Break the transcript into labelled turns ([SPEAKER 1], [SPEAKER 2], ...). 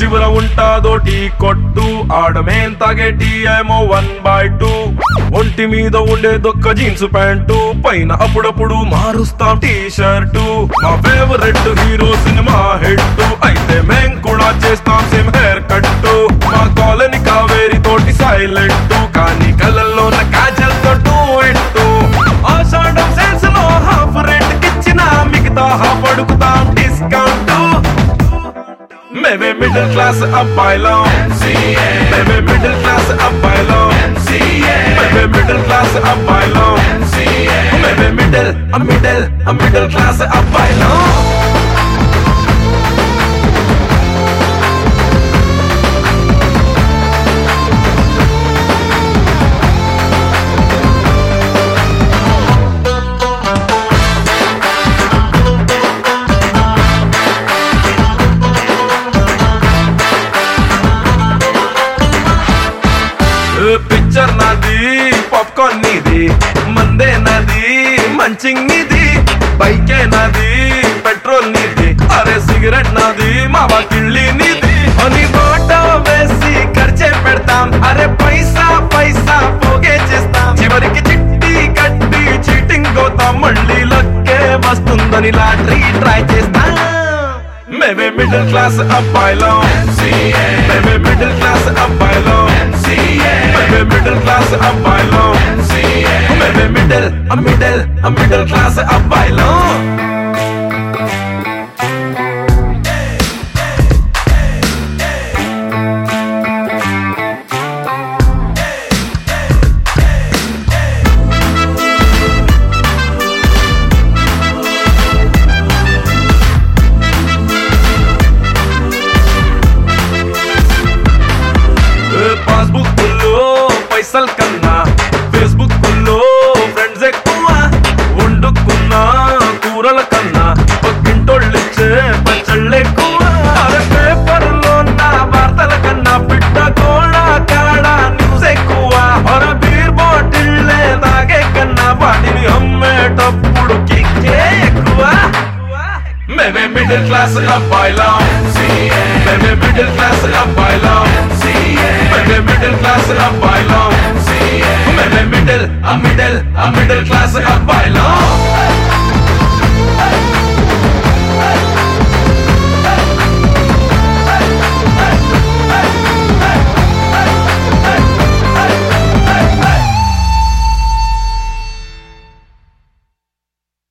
[SPEAKER 1] చివర ఉంటాదో టీ కొట్టు ఆడమేం తాగే టీ ఏమో వన్ బై టూ ఒంటి మీద ఉండే దొక్క జీన్స్ ప్యాంటు పైన అప్పుడప్పుడు మారుస్తాం టీ షర్టు మా ఫేవరెట్ హీరో సినిమా హెడ్ అయితే మేం కూడా చేస్తాం సేమ్ హెయిర్ కట్ మా కాలనీ కావేరి తోటి సైలెంట్ కానీ కళ్ళల్లోన కాజల్ తోటు ఎట్టు ఆషాఢం సెన్స్లో హాఫ్ రేట్ కిచ్చిన మిగతా హాఫ్ అడుగుతాం డిస్కౌంట్ मैं भी मिडिल क्लास अब बाइला मैं भी मिडिल क्लास अब बाइला मैं भी मिडिल क्लास अब बाइला मैं भी मिडिल अब मिडिल अब मिडिल क्लास अब बाइला పిక్చర్ నాది పాప్కార్న్ నీది మందే నాది మంచింగ్ నీది బైకే నాది పెట్రోల్ నీది అరే సిగరెట్ నాది మా కిళ్ళి నీది. అని బాట వేసి ఖర్చే పెడతాం అరే పైసా పైసా పోగే చేస్తాం. చివరికి చిట్టి కట్టి చీటింగ్ పోతాం మళ్ళీ లక్కే వస్తుందని లాటరీ ట్రై చేస్తాం. Maybe middle class up by low. MCA. Maybe middle class up by low. MCA. Maybe middle class up by low. MCA. Maybe middle, a middle, a middle class up by low. ಊರಳ ಕನ್ನ ಒಗ್ಗಿಂಟೊಳ್ಳಿಚ್ಚೆ ಪಚ್ಚಳ್ಳೆ ಕೂಡ ಪೇಪರ್ಲೋನ್ನ ಭಾರತದ ಕನ್ನ ಬಿಟ್ಟ ಕೋಣ ಕಾಣ ನ್ಯೂಸೆ ಕೂವ ಹೊರ ಬೀರ್ ಬಾಟಿಲ್ಲೆ ನಾಗೆ ಕನ್ನ ಬಾಡಿನಿ ಒಮ್ಮೆ ಟಪ್ಪುಡು ಕಿಕ್ಕೆ ಎಕ್ಕುವ ಮೇಮೆ ಮಿಡಲ್ ಕ್ಲಾಸ್ ಅಬ್ಬಾಯ್ಲ ಮೇಮೆ ಮಿಡಲ್ ಕ್ಲಾಸ್ ಅಬ್ಬಾಯ್ಲ ಮೇಮೆ ಮಿಡಲ್ ಕ್ಲಾಸ್ ಅಬ್ಬಾಯ್ಲ ಮೇಮೆ ಮಿಡಲ್ ಅ ಮಿಡಲ್ ಅ ಮಿಡಲ್ ಕ್ಲಾಸ್ ಅಬ್ಬಾಯ್ಲ